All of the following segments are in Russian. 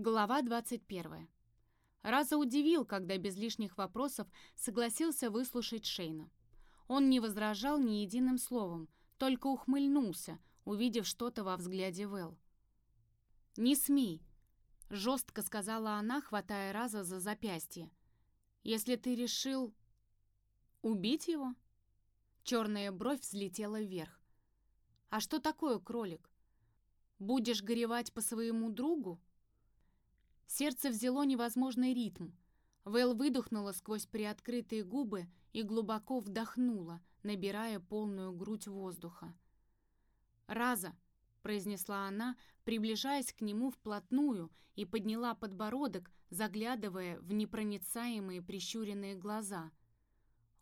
Глава 21. Раза удивил, когда без лишних вопросов согласился выслушать Шейна. Он не возражал ни единым словом, только ухмыльнулся, увидев что-то во взгляде Вэл. «Не смей», — жестко сказала она, хватая Раза за запястье. «Если ты решил...» «Убить его?» Черная бровь взлетела вверх. «А что такое кролик? Будешь горевать по своему другу?» Сердце взяло невозможный ритм. Вэл выдохнула сквозь приоткрытые губы и глубоко вдохнула, набирая полную грудь воздуха. «Раза!» — произнесла она, приближаясь к нему вплотную и подняла подбородок, заглядывая в непроницаемые прищуренные глаза.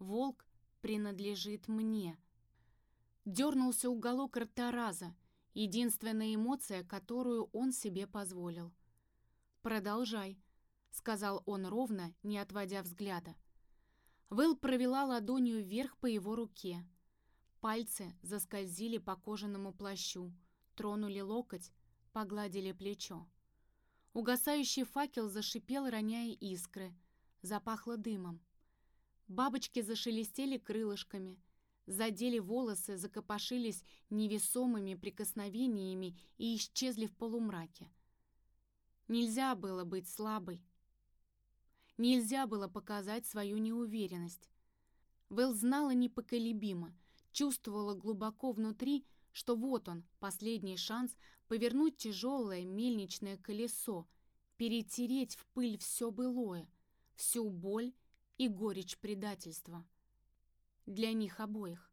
«Волк принадлежит мне». Дернулся уголок рта Раза, единственная эмоция, которую он себе позволил. «Продолжай», — сказал он ровно, не отводя взгляда. Вэл провела ладонью вверх по его руке. Пальцы заскользили по кожаному плащу, тронули локоть, погладили плечо. Угасающий факел зашипел, роняя искры. Запахло дымом. Бабочки зашелестели крылышками, задели волосы, закопошились невесомыми прикосновениями и исчезли в полумраке. Нельзя было быть слабой. Нельзя было показать свою неуверенность. Вэл знала непоколебимо, чувствовала глубоко внутри, что вот он, последний шанс повернуть тяжелое мельничное колесо, перетереть в пыль все былое, всю боль и горечь предательства. Для них обоих.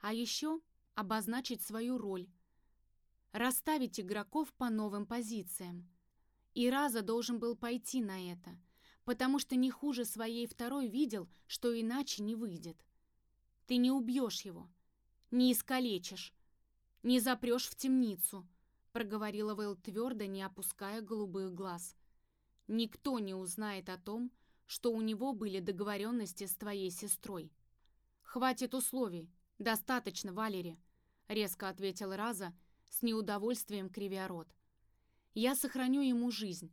А еще обозначить свою роль, расставить игроков по новым позициям, и Раза должен был пойти на это, потому что не хуже своей второй видел, что иначе не выйдет. Ты не убьешь его, не искалечишь, не запрешь в темницу, проговорила Вэл твердо, не опуская голубых глаз. Никто не узнает о том, что у него были договоренности с твоей сестрой. «Хватит условий. Достаточно, Валери», — резко ответил Раза, с неудовольствием кривя рот. Я сохраню ему жизнь,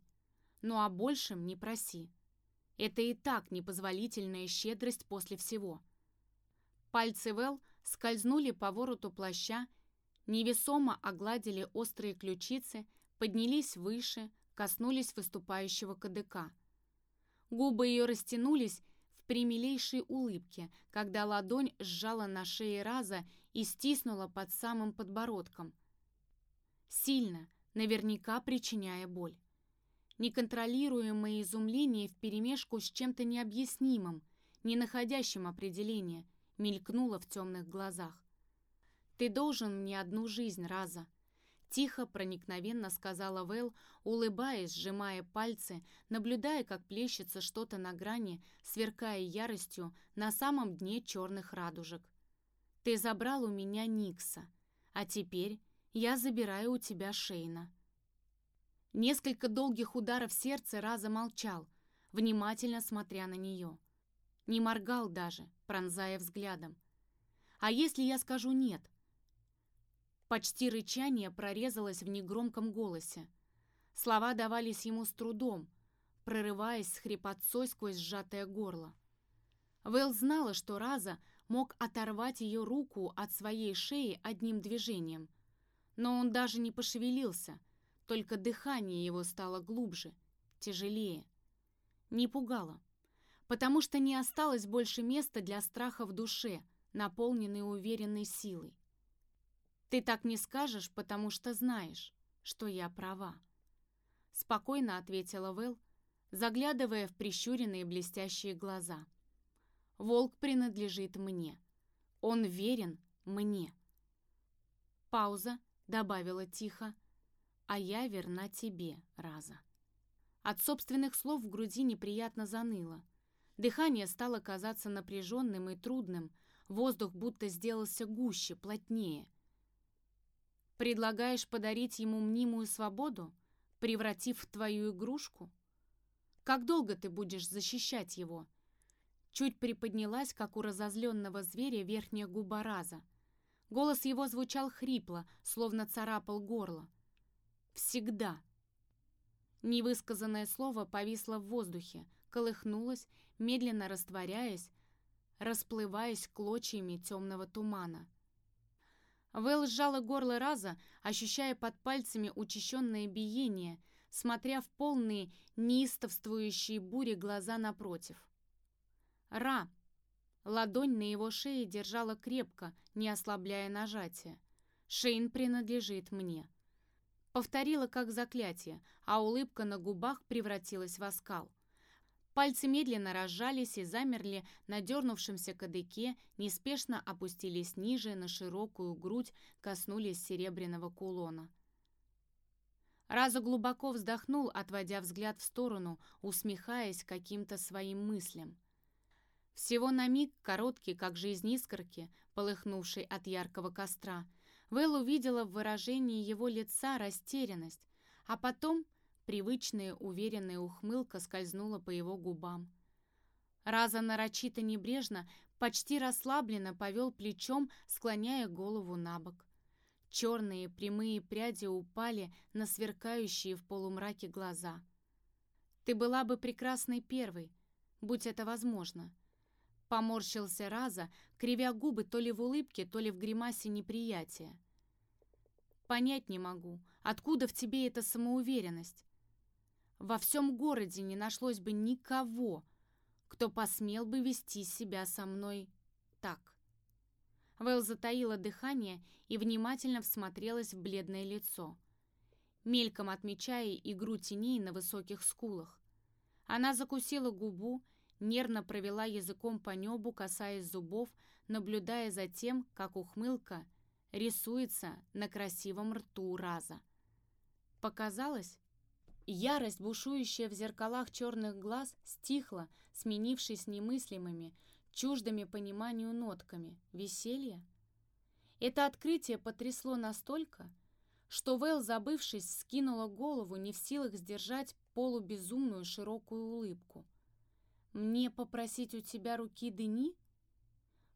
но о большем не проси. Это и так непозволительная щедрость после всего. Пальцы Вэл скользнули по вороту плаща, невесомо огладили острые ключицы, поднялись выше, коснулись выступающего кадыка. Губы ее растянулись в примилейшей улыбке, когда ладонь сжала на шее Раза и стиснула под самым подбородком. Сильно, наверняка причиняя боль. Неконтролируемое изумление вперемешку с чем-то необъяснимым, не находящим определения, мелькнуло в темных глазах. «Ты должен мне одну жизнь, Раза», — тихо, проникновенно сказала Вэл, улыбаясь, сжимая пальцы, наблюдая, как плещется что-то на грани, сверкая яростью на самом дне черных радужек. «Ты забрал у меня Никса, а теперь я забираю у тебя Шейна». Несколько долгих ударов сердца Раза молчал, внимательно смотря на нее. Не моргал даже, пронзая взглядом. «А если я скажу нет?» Почти рычание прорезалось в негромком голосе. Слова давались ему с трудом, прорываясь с хрипотцой сквозь сжатое горло. Вэл знала, что Раза мог оторвать ее руку от своей шеи одним движением — но он даже не пошевелился, только дыхание его стало глубже, тяжелее. Не пугало, потому что не осталось больше места для страха в душе, наполненной уверенной силой. «Ты так не скажешь, потому что знаешь, что я права», — спокойно ответила Вэл, заглядывая в прищуренные блестящие глаза. «Волк принадлежит мне. Он верен мне». Пауза, добавила тихо, «А я верна тебе, Раза». От собственных слов в груди неприятно заныло. Дыхание стало казаться напряженным и трудным, воздух будто сделался гуще, плотнее. «Предлагаешь подарить ему мнимую свободу, превратив в твою игрушку? Как долго ты будешь защищать его?» Чуть приподнялась, как у разозленного зверя, верхняя губа Раза — Голос его звучал хрипло, словно царапал горло. «Всегда». Невысказанное слово повисло в воздухе, колыхнулось, медленно растворяясь, расплываясь клочьями темного тумана. Вэл сжала горло раза, ощущая под пальцами учащенное биение, смотря в полные неистовствующие бури глаза напротив. «Ра!» Ладонь на его шее держала крепко, не ослабляя нажатия. «Шейн принадлежит мне». Повторила как заклятие, а улыбка на губах превратилась в оскал. Пальцы медленно разжались и замерли на дернувшемся кадыке, неспешно опустились ниже, на широкую грудь, коснулись серебряного кулона. Раза глубоко вздохнул, отводя взгляд в сторону, усмехаясь каким-то своим мыслям. Всего на миг, короткий, как жизнь искорки, полыхнувший от яркого костра, Вэл увидела в выражении его лица растерянность, а потом Привычная уверенная ухмылка скользнула по его губам. Раза нарочито небрежно, почти расслабленно повел плечом, склоняя голову на бок. Черные прямые пряди упали на сверкающие в полумраке глаза. «Ты была бы прекрасной первой, будь это возможно». Поморщился Раза, кривя губы то ли в улыбке, то ли в гримасе неприятия. «Понять не могу, откуда в тебе эта самоуверенность? Во всем городе не нашлось бы никого, кто посмел бы вести себя со мной так. Вэл затаила дыхание и внимательно всмотрелась в бледное лицо, мельком отмечая игру теней на высоких скулах. Она закусила губу, нервно провела языком по небу, касаясь зубов, наблюдая за тем, как ухмылка рисуется на красивом рту Раза. Показалось, Ярость, бушующая в зеркалах черных глаз, стихла, сменившись немыслимыми, чуждыми пониманию нотками. Веселье? Это открытие потрясло настолько, что Вэл, забывшись, скинула голову, не в силах сдержать полубезумную широкую улыбку. «Мне попросить у тебя руки Дени?»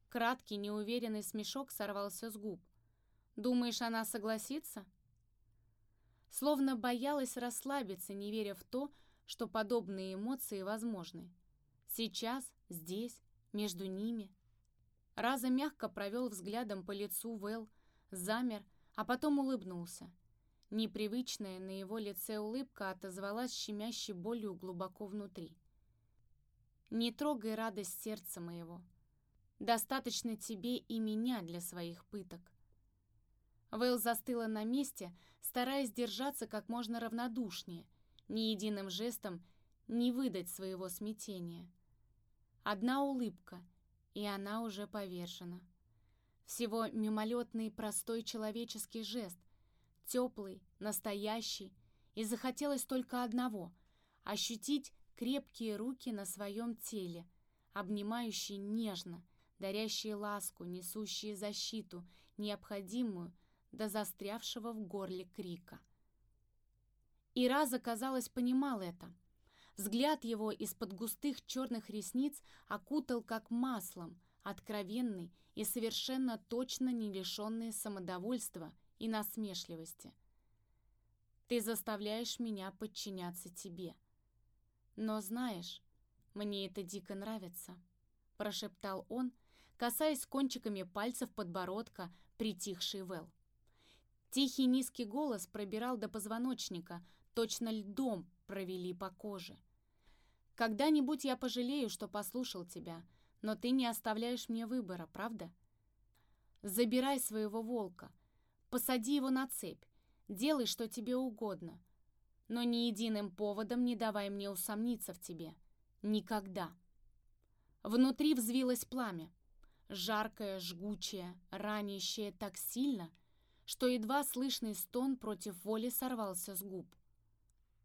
Краткий, неуверенный смешок сорвался с губ. «Думаешь, она согласится?» словно боялась расслабиться, не веря в то, что подобные эмоции возможны. Сейчас, здесь, между ними. Раза мягко провел взглядом по лицу Вэл, замер, а потом улыбнулся. Непривычная на его лице улыбка отозвалась щемящей болью глубоко внутри. «Не трогай радость сердца моего. Достаточно тебе и меня для своих пыток. Вэл застыла на месте, стараясь держаться как можно равнодушнее, ни единым жестом не выдать своего смятения. Одна улыбка, и она уже повержена. Всего мимолетный простой человеческий жест, теплый, настоящий, и захотелось только одного — ощутить крепкие руки на своем теле, обнимающие нежно, дарящие ласку, несущие защиту, необходимую до застрявшего в горле крика. И Раза, казалось, понимал это. Взгляд его из-под густых черных ресниц окутал как маслом, откровенный и совершенно точно не лишенный самодовольства и насмешливости. «Ты заставляешь меня подчиняться тебе. Но знаешь, мне это дико нравится», — прошептал он, касаясь кончиками пальцев подбородка притихший Вэл. Тихий низкий голос пробирал до позвоночника, точно льдом провели по коже. «Когда-нибудь я пожалею, что послушал тебя, но ты не оставляешь мне выбора, правда? Забирай своего волка, посади его на цепь, делай, что тебе угодно, но ни единым поводом не давай мне усомниться в тебе. Никогда». Внутри взвилось пламя, жаркое, жгучее, ранящее так сильно — что едва слышный стон против воли сорвался с губ.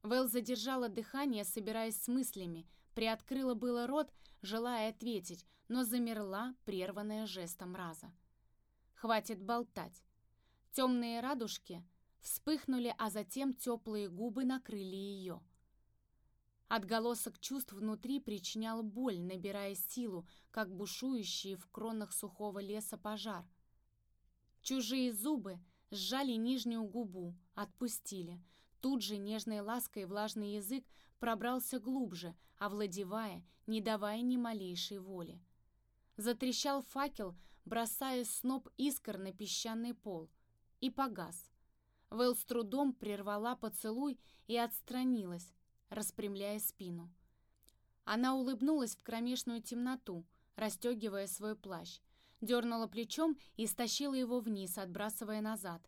Вэл задержала дыхание, собираясь с мыслями, приоткрыла было рот, желая ответить, но замерла, прерванная жестом раза. «Хватит болтать!» Темные радужки вспыхнули, а затем теплые губы накрыли ее. Отголосок чувств внутри причинял боль, набирая силу, как бушующий в кронах сухого леса пожар. Чужие зубы сжали нижнюю губу, отпустили. Тут же нежной лаской влажный язык пробрался глубже, овладевая, не давая ни малейшей воли. Затрещал факел, бросая сноп искр на песчаный пол, и погас. Вэл с трудом прервала поцелуй и отстранилась, распрямляя спину. Она улыбнулась в кромешную темноту, расстегивая свой плащ, дернула плечом и стащила его вниз, отбрасывая назад.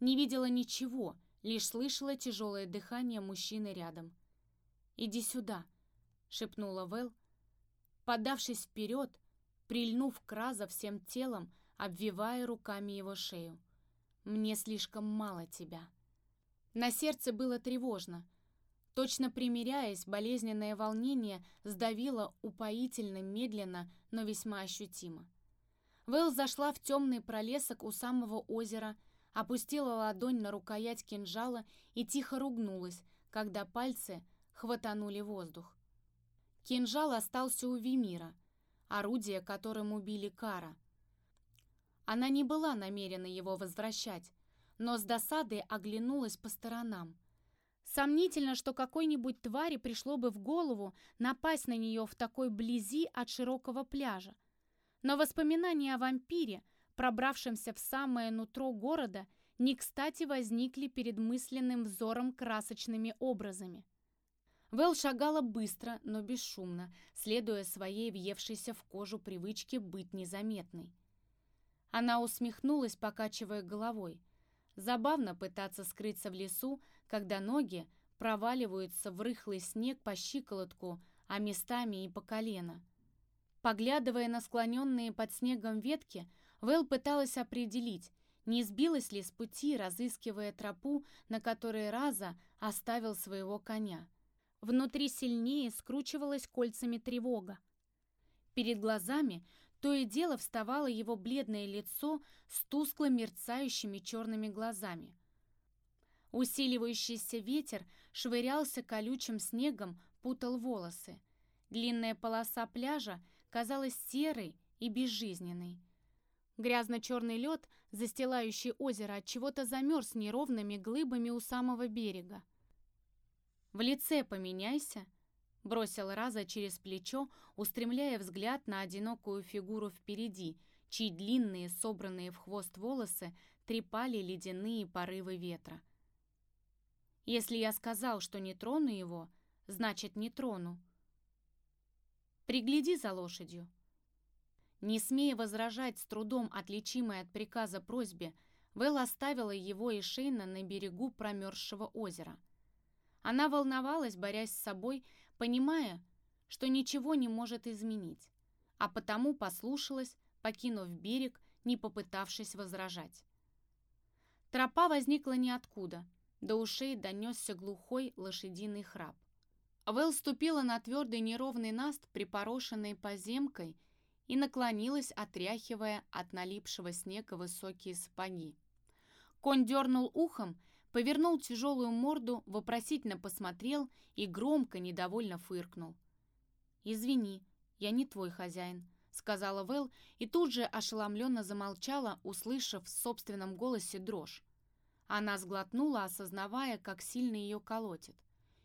Не видела ничего, лишь слышала тяжелое дыхание мужчины рядом. «Иди сюда», — шепнула Вэл, подавшись вперед, прильнув к Раза всем телом, обвивая руками его шею. «Мне слишком мало тебя». На сердце было тревожно. Точно примиряясь, болезненное волнение сдавило упоительно, медленно, но весьма ощутимо. Вэл зашла в темный пролесок у самого озера, опустила ладонь на рукоять кинжала и тихо ругнулась, когда пальцы хватанули воздух. Кинжал остался у Вимира, орудие, которым убили Кара. Она не была намерена его возвращать, но с досадой оглянулась по сторонам. Сомнительно, что какой-нибудь твари пришло бы в голову напасть на нее в такой близи от широкого пляжа. Но воспоминания о вампире, пробравшемся в самое нутро города, не кстати возникли перед мысленным взором красочными образами. Вэл шагала быстро, но бесшумно, следуя своей въевшейся в кожу привычке быть незаметной. Она усмехнулась, покачивая головой. Забавно пытаться скрыться в лесу, когда ноги проваливаются в рыхлый снег по щиколотку, а местами и по колено. Поглядывая на склоненные под снегом ветки, Вэл пыталась определить, не сбилась ли с пути, разыскивая тропу, на которой Раза оставил своего коня. Внутри сильнее скручивалась кольцами тревога. Перед глазами то и дело вставало его бледное лицо с тускло мерцающими черными глазами. Усиливающийся ветер швырялся колючим снегом, путал волосы. Длинная полоса пляжа казалась серой и безжизненной. Грязно-черный лед, застилающий озеро, от чего-то замерз неровными глыбами у самого берега. «В лице поменяйся», — бросил Раза через плечо, устремляя взгляд на одинокую фигуру впереди, чьи длинные, собранные в хвост волосы трепали ледяные порывы ветра. «Если я сказал, что не трону его, значит, не трону. Пригляди за лошадью». Не смея возражать с трудом отличимой от приказа просьбе, Вэл оставила его и Шейна на берегу промерзшего озера. Она волновалась, борясь с собой, понимая, что ничего не может изменить, а потому послушалась, покинув берег, не попытавшись возражать. Тропа возникла ниоткуда, до ушей донесся глухой лошадиный храп. Вэл ступила на твердый неровный наст, припорошенный поземкой, и наклонилась, отряхивая от налипшего снега высокие сапоги. Конь дернул ухом, повернул тяжелую морду, вопросительно посмотрел и громко, недовольно фыркнул. «Извини, я не твой хозяин», — сказала Вэл и тут же ошеломленно замолчала, услышав в собственном голосе дрожь. Она сглотнула, осознавая, как сильно ее колотит.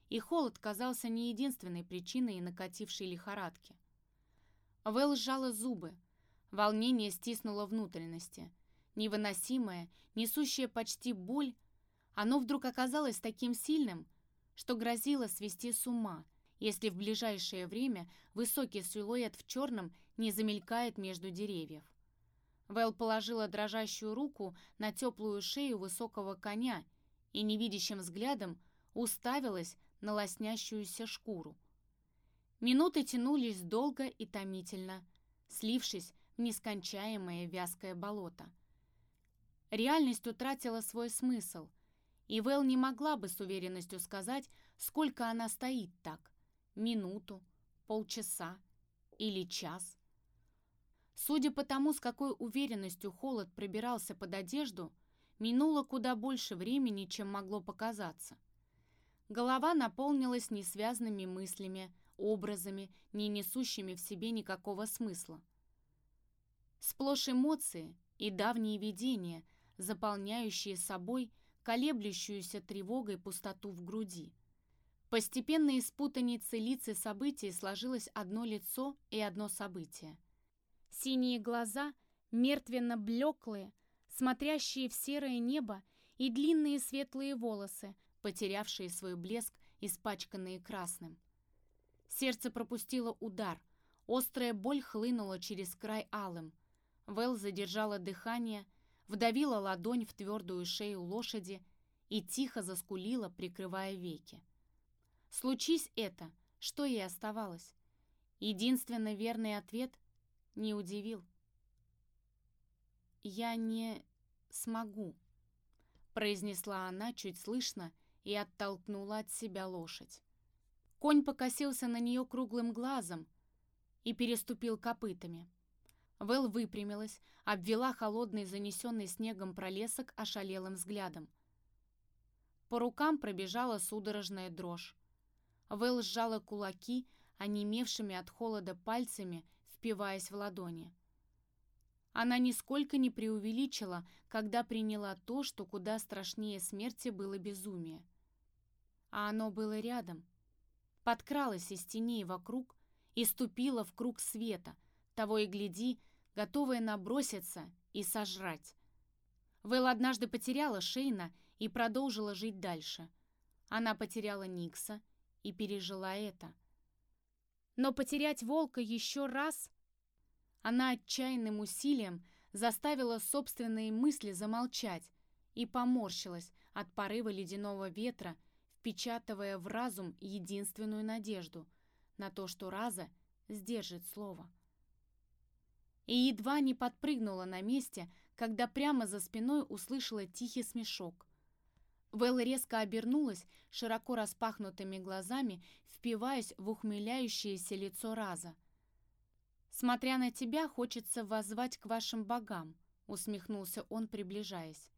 И холод казался не единственной причиной накатившей лихорадки. Вэл сжала зубы. Волнение стиснуло внутренности. Невыносимое, несущее почти боль, оно вдруг оказалось таким сильным, что грозило свести с ума, если в ближайшее время высокий силуэт в черном не замелькает между деревьев. Вэл положила дрожащую руку на теплую шею высокого коня и невидящим взглядом уставилась на лоснящуюся шкуру. Минуты тянулись долго и томительно, слившись в нескончаемое вязкое болото. Реальность утратила свой смысл, и Вэл не могла бы с уверенностью сказать, сколько она стоит так – минуту, полчаса или час. Судя по тому, с какой уверенностью холод пробирался под одежду, минуло куда больше времени, чем могло показаться. Голова наполнилась несвязными мыслями, образами, не несущими в себе никакого смысла. Сплошь эмоции и давние видения, заполняющие собой колеблющуюся тревогой пустоту в груди. Постепенно из путаницы лиц и событий сложилось одно лицо и одно событие. Синие глаза, мертвенно-блеклые, смотрящие в серое небо, и длинные светлые волосы, потерявшие свой блеск, испачканные красным. Сердце пропустило удар, острая боль хлынула через край алым. Вэл задержала дыхание, вдавила ладонь в твердую шею лошади и тихо заскулила, прикрывая веки. Случись это, что ей оставалось? Единственно верный ответ не удивил. «Я не смогу», — произнесла она чуть слышно и оттолкнула от себя лошадь. Конь покосился на нее круглым глазом и переступил копытами. Вэл выпрямилась, обвела холодный, занесенный снегом пролесок ошалелым взглядом. По рукам пробежала судорожная дрожь. Вэл сжала кулаки, онемевшими от холода пальцами, впиваясь в ладони. Она нисколько не преувеличила, когда приняла то, что куда страшнее смерти было безумие. А оно было рядом. Подкралась из теней вокруг и ступила в круг света, того и гляди, готовая наброситься и сожрать. Вэл однажды потеряла Шейна и продолжила жить дальше. Она потеряла Никса и пережила это. Но потерять волка еще раз... Она отчаянным усилием заставила собственные мысли замолчать и поморщилась от порыва ледяного ветра, впечатывая в разум единственную надежду на то, что Раза сдержит слово. И едва не подпрыгнула на месте, когда прямо за спиной услышала тихий смешок. Вэл резко обернулась, широко распахнутыми глазами, впиваясь в ухмыляющееся лицо Раза. «Смотря на тебя, хочется воззвать к вашим богам», — усмехнулся он, приближаясь.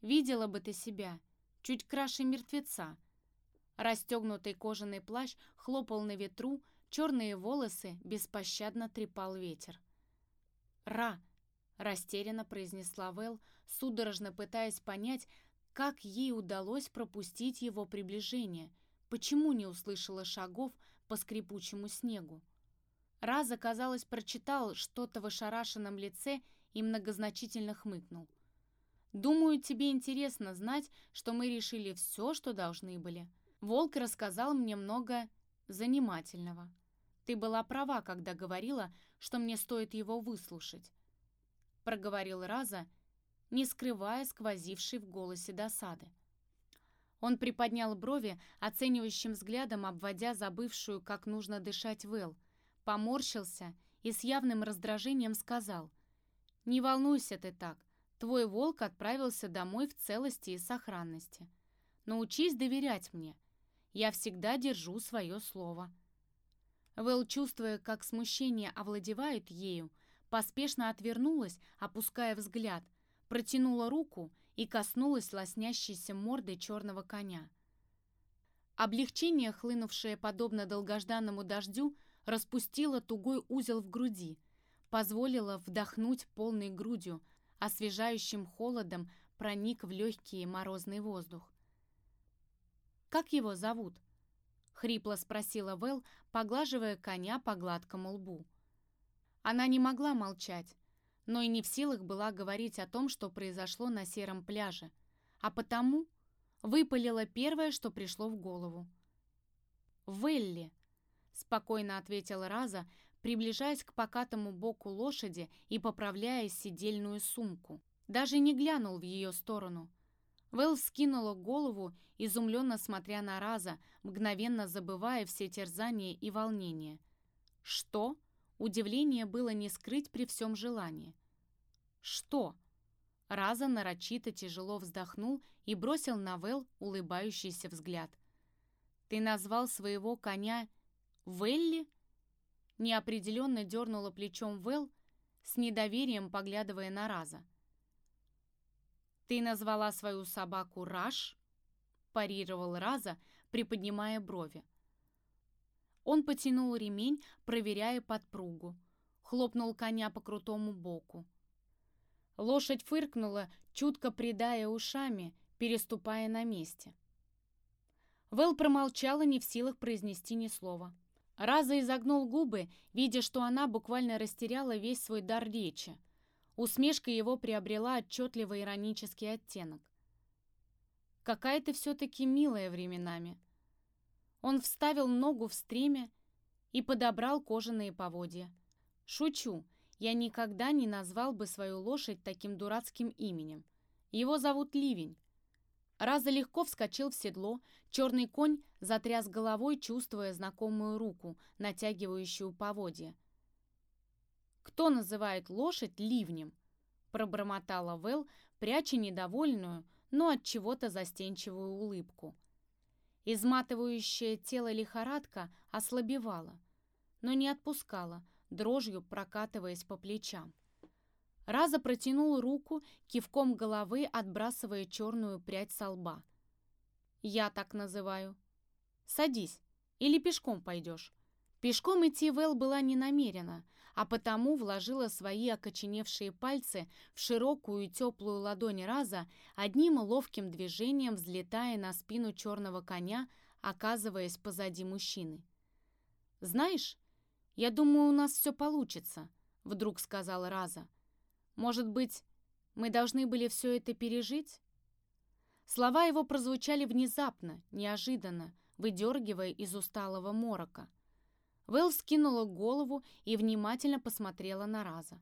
«Видела бы ты себя, чуть краше мертвеца». Расстегнутый кожаный плащ хлопал на ветру, черные волосы беспощадно трепал ветер. «Ра!» — растерянно произнесла Вэл, судорожно пытаясь понять, как ей удалось пропустить его приближение? Почему не услышала шагов по скрипучему снегу? Раза, казалось, прочитал что-то в ошарашенном лице и многозначительно хмыкнул. «Думаю, тебе интересно знать, что мы решили все, что должны были. Волк рассказал мне много занимательного. Ты была права, когда говорила, что мне стоит его выслушать», — проговорил Раза, — не скрывая сквозившей в голосе досады. Он приподнял брови, оценивающим взглядом обводя забывшую, как нужно дышать Вэл, поморщился и с явным раздражением сказал, «Не волнуйся ты так, твой волк отправился домой в целости и сохранности. Научись доверять мне, я всегда держу свое слово». Вэл, чувствуя, как смущение овладевает ею, поспешно отвернулась, опуская взгляд, протянула руку и коснулась лоснящейся морды черного коня. Облегчение, хлынувшее подобно долгожданному дождю, распустило тугой узел в груди, позволило вдохнуть полной грудью, освежающим холодом проник в легкий морозный воздух. «Как его зовут?» — хрипло спросила Вэл, поглаживая коня по гладкому лбу. Она не могла молчать, но и не в силах была говорить о том, что произошло на сером пляже, а потому выпалила первое, что пришло в голову. «Велли», — спокойно ответил Раза, приближаясь к покатому боку лошади и поправляя сидельную сумку. Даже не глянул в ее сторону. Вэл скинула голову, изумленно смотря на Раза, мгновенно забывая все терзания и волнения. «Что?» Удивление было не скрыть при всем желании. «Что?» Раза нарочито тяжело вздохнул и бросил на Вэл улыбающийся взгляд. «Ты назвал своего коня Велли?» Неопределенно дернула плечом Вэл, с недоверием поглядывая на Раза. «Ты назвала свою собаку Раш?» парировал Раза, приподнимая брови. Он потянул ремень, проверяя подпругу. Хлопнул коня по крутому боку. Лошадь фыркнула, чутко придая ушами, переступая на месте. Вэл промолчала, не в силах произнести ни слова. Раза изогнул губы, видя, что она буквально растеряла весь свой дар речи. Усмешка его приобрела отчетливо иронический оттенок. «Какая ты все-таки милая временами!» Он вставил ногу в стремя и подобрал кожаные поводья. «Шучу, я никогда не назвал бы свою лошадь таким дурацким именем. Его зовут Ливень. Раза легко вскочил в седло, черный конь затряс головой, чувствуя знакомую руку, натягивающую поводья. «Кто называет лошадь ливнем?» пробормотала Вэл, пряча недовольную, но от чего-то застенчивую улыбку. Изматывающее тело лихорадка ослабевала, но не отпускала, дрожью прокатываясь по плечам. Раза протянул руку, кивком головы отбрасывая черную прядь со лба. «Я так называю. Садись, или пешком пойдешь». Пешком идти Вэл была не намерена, а потому вложила свои окоченевшие пальцы в широкую и теплую ладонь Раза, одним ловким движением взлетая на спину черного коня, оказываясь позади мужчины. «Знаешь, я думаю, у нас все получится», — вдруг сказала Раза. Может быть, мы должны были все это пережить? Слова его прозвучали внезапно, неожиданно, выдергивая из усталого морока. Вэл скинула голову и внимательно посмотрела на Раза.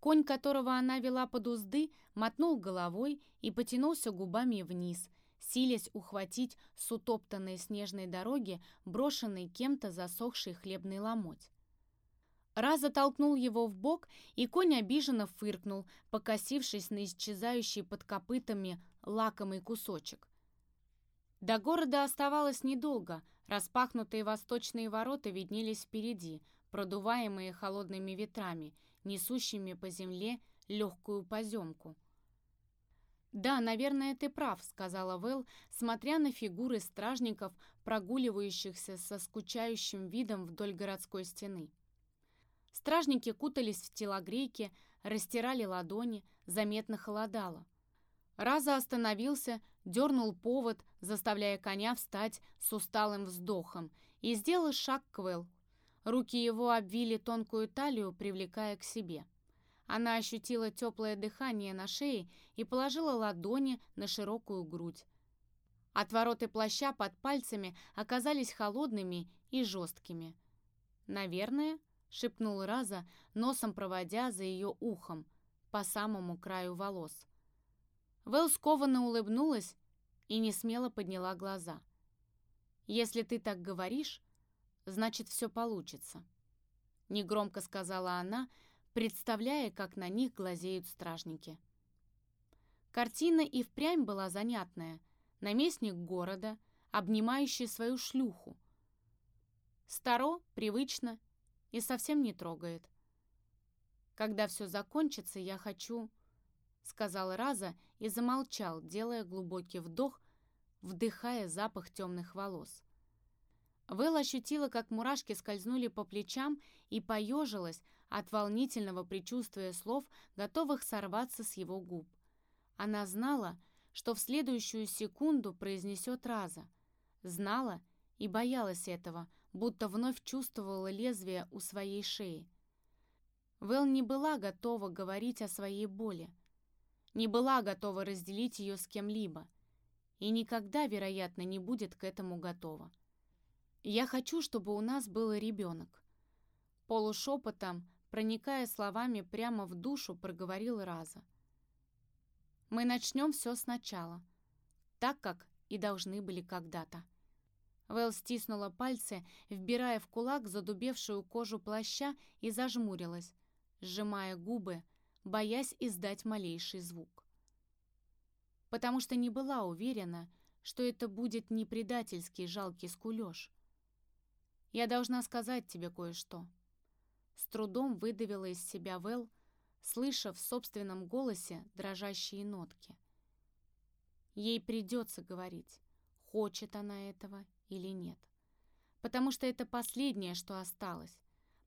Конь, которого она вела под узды, мотнул головой и потянулся губами вниз, силясь ухватить с утоптанной снежной дороги брошенный кем-то засохший хлебный ломоть. Раза толкнул его в бок, и конь обиженно фыркнул, покосившись на исчезающий под копытами лакомый кусочек. До города оставалось недолго, распахнутые восточные ворота виднелись впереди, продуваемые холодными ветрами, несущими по земле легкую поземку. «Да, наверное, ты прав», — сказала Вэл, смотря на фигуры стражников, прогуливающихся со скучающим видом вдоль городской стены. Стражники кутались в телогрейки, растирали ладони, заметно холодало. Раза остановился, дернул повод, заставляя коня встать с усталым вздохом, и сделал шаг к Вэл. Руки его обвили тонкую талию, привлекая к себе. Она ощутила теплое дыхание на шее и положила ладони на широкую грудь. Отвороты плаща под пальцами оказались холодными и жесткими. Наверное, — шепнул Раза, носом проводя за ее ухом, по самому краю волос. Вэл скованно улыбнулась и не смело подняла глаза. «Если ты так говоришь, значит, все получится», — негромко сказала она, представляя, как на них глазеют стражники. Картина и впрямь была занятная. Наместник города, обнимающий свою шлюху. Старо, привычно и совсем не трогает. Когда все закончится, я хочу...» Сказал Раза и замолчал, делая глубокий вдох, вдыхая запах темных волос. Вэл ощутила, как мурашки скользнули по плечам и поежилась от волнительного предчувствия слов, готовых сорваться с его губ. Она знала, что в следующую секунду произнесет Раза. Знала и боялась этого, будто вновь чувствовала лезвие у своей шеи. Вэл не была готова говорить о своей боли, не была готова разделить ее с кем-либо и никогда, вероятно, не будет к этому готова. «Я хочу, чтобы у нас был ребенок», полушепотом, проникая словами прямо в душу, проговорил Раза. «Мы начнем все сначала, так как и должны были когда-то». Вэл стиснула пальцы, вбирая в кулак задубевшую кожу плаща и зажмурилась, сжимая губы, боясь издать малейший звук. Потому что не была уверена, что это будет не предательский жалкий скулёж. «Я должна сказать тебе кое-что». С трудом выдавила из себя Вэл, слыша в собственном голосе дрожащие нотки. Ей придется говорить, хочет она этого или нет. Потому что это последнее, что осталось.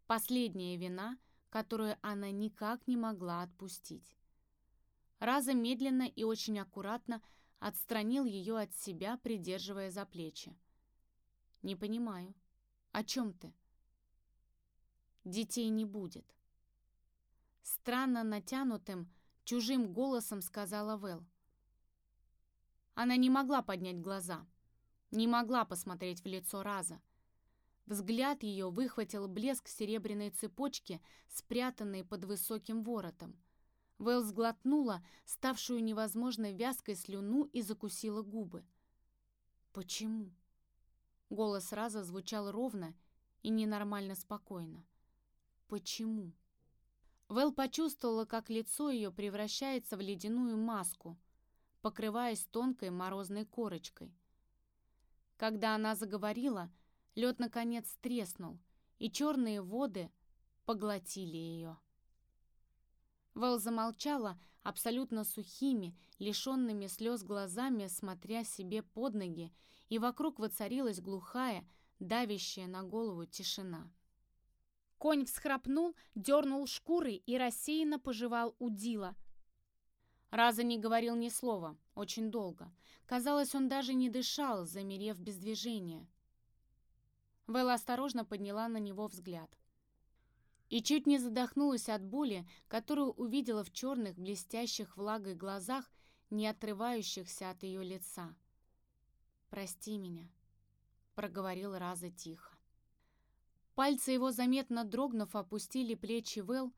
Последняя вина, которую она никак не могла отпустить. Раза медленно и очень аккуратно отстранил ее от себя, придерживая за плечи. «Не понимаю. О чем ты?» «Детей не будет». Странно натянутым, чужим голосом сказала Вэл. Она не могла поднять глаза, не могла посмотреть в лицо Раза. Взгляд ее выхватил блеск серебряной цепочки, спрятанной под высоким воротом. Вэл сглотнула ставшую невозможно вязкой слюну и закусила губы. «Почему?» Голос Раза звучал ровно и ненормально спокойно. «Почему?» Вэл почувствовала, как лицо ее превращается в ледяную маску, покрываясь тонкой морозной корочкой. Когда она заговорила, Лед, наконец, треснул, и черные воды поглотили ее. Вэл замолчала, абсолютно сухими, лишенными слез глазами, смотря себе под ноги, и вокруг воцарилась глухая, давящая на голову тишина. Конь всхрапнул, дернул шкурой и рассеянно пожевал удила. Раза не говорил ни слова, очень долго. Казалось, он даже не дышал, замерев без движения. Вэлла осторожно подняла на него взгляд. И чуть не задохнулась от боли, которую увидела в черных, блестящих влагой глазах, не отрывающихся от ее лица. «Прости меня», — проговорил Раза тихо. Пальцы его, заметно дрогнув, опустили плечи Вэл.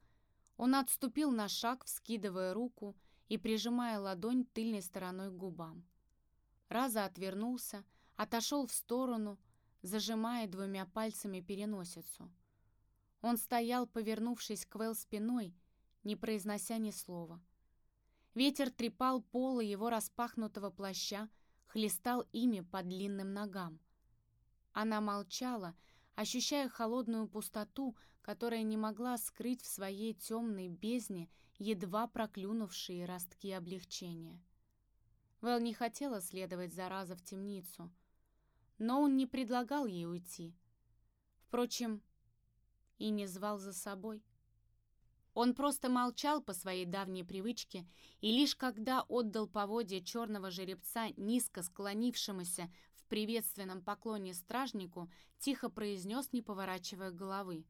Он отступил на шаг, вскидывая руку и прижимая ладонь тыльной стороной к губам. Раза отвернулся, отошел в сторону, зажимая двумя пальцами переносицу. Он стоял, повернувшись к Вэл спиной, не произнося ни слова. Ветер трепал полы его распахнутого плаща, хлестал ими по длинным ногам. Она молчала, ощущая холодную пустоту, которая не могла скрыть в своей темной бездне едва проклюнувшие ростки облегчения. Вэл не хотела следовать зараза в темницу — но он не предлагал ей уйти. Впрочем, и не звал за собой. Он просто молчал по своей давней привычке, и лишь когда отдал поводья черного жеребца низко склонившемуся в приветственном поклоне стражнику, тихо произнес, не поворачивая головы.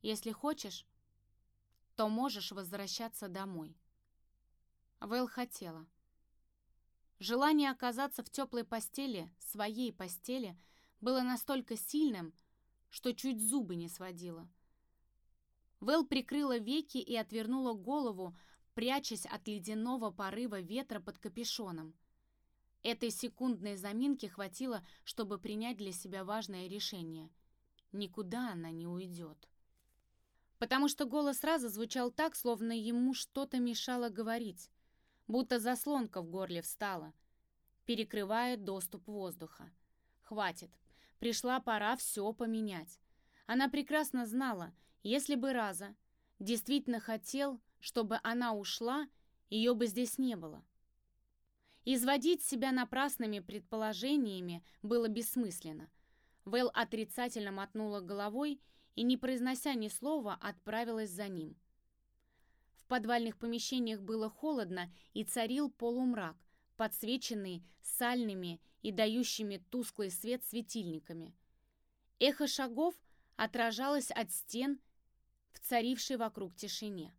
«Если хочешь, то можешь возвращаться домой». Вэл хотела. Желание оказаться в теплой постели, своей постели, было настолько сильным, что чуть зубы не сводило. Вэл прикрыла веки и отвернула голову, прячась от ледяного порыва ветра под капюшоном. Этой секундной заминки хватило, чтобы принять для себя важное решение. Никуда она не уйдет. Потому что голос сразу звучал так, словно ему что-то мешало говорить будто заслонка в горле встала, перекрывая доступ воздуха. Хватит, пришла пора все поменять. Она прекрасно знала, если бы Раза действительно хотел, чтобы она ушла, ее бы здесь не было. Изводить себя напрасными предположениями было бессмысленно. Вэл отрицательно мотнула головой и, не произнося ни слова, отправилась за ним подвальных помещениях было холодно и царил полумрак, подсвеченный сальными и дающими тусклый свет светильниками. Эхо шагов отражалось от стен в царившей вокруг тишине.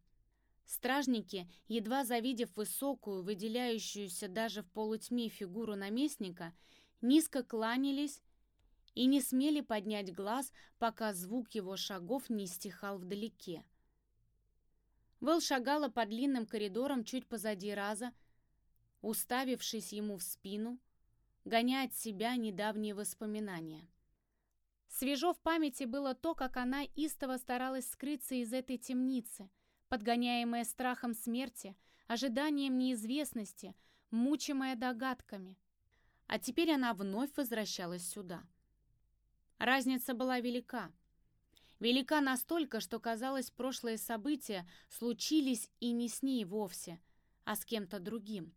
Стражники, едва завидев высокую, выделяющуюся даже в полутьме фигуру наместника, низко кланялись и не смели поднять глаз, пока звук его шагов не стихал вдалеке. Вэл шагала по длинным коридорам чуть позади Раза, уставившись ему в спину, гоня от себя недавние воспоминания. Свежо в памяти было то, как она истово старалась скрыться из этой темницы, подгоняемая страхом смерти, ожиданием неизвестности, мучимая догадками. А теперь она вновь возвращалась сюда. Разница была велика — Велика настолько, что, казалось, прошлые события случились и не с ней вовсе, а с кем-то другим.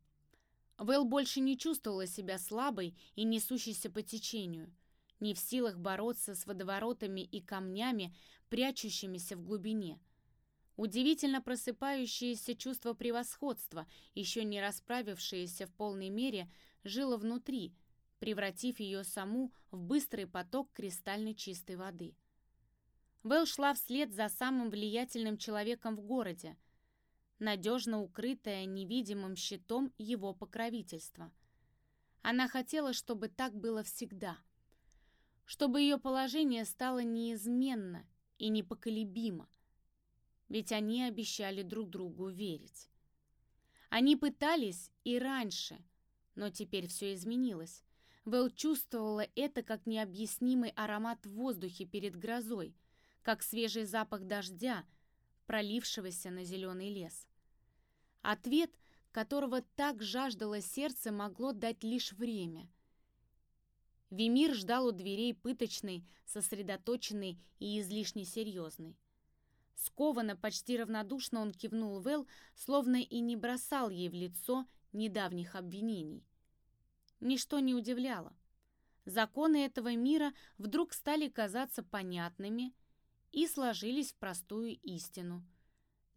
Вэл больше не чувствовала себя слабой и несущейся по течению, не в силах бороться с водоворотами и камнями, прячущимися в глубине. Удивительно просыпающееся чувство превосходства, еще не расправившееся в полной мере, жило внутри, превратив ее саму в быстрый поток кристально чистой воды. Вэл шла вслед за самым влиятельным человеком в городе, надежно укрытая невидимым щитом его покровительства. Она хотела, чтобы так было всегда, чтобы ее положение стало неизменно и непоколебимо, ведь они обещали друг другу верить. Они пытались и раньше, но теперь все изменилось. Вэл чувствовала это как необъяснимый аромат в воздухе перед грозой, как свежий запах дождя, пролившегося на зеленый лес. Ответ, которого так жаждало сердце, могло дать лишь время. Вимир ждал у дверей пыточный, сосредоточенный и излишне серьезный. Скованно, почти равнодушно он кивнул Вэл, словно и не бросал ей в лицо недавних обвинений. Ничто не удивляло. Законы этого мира вдруг стали казаться понятными и сложились в простую истину.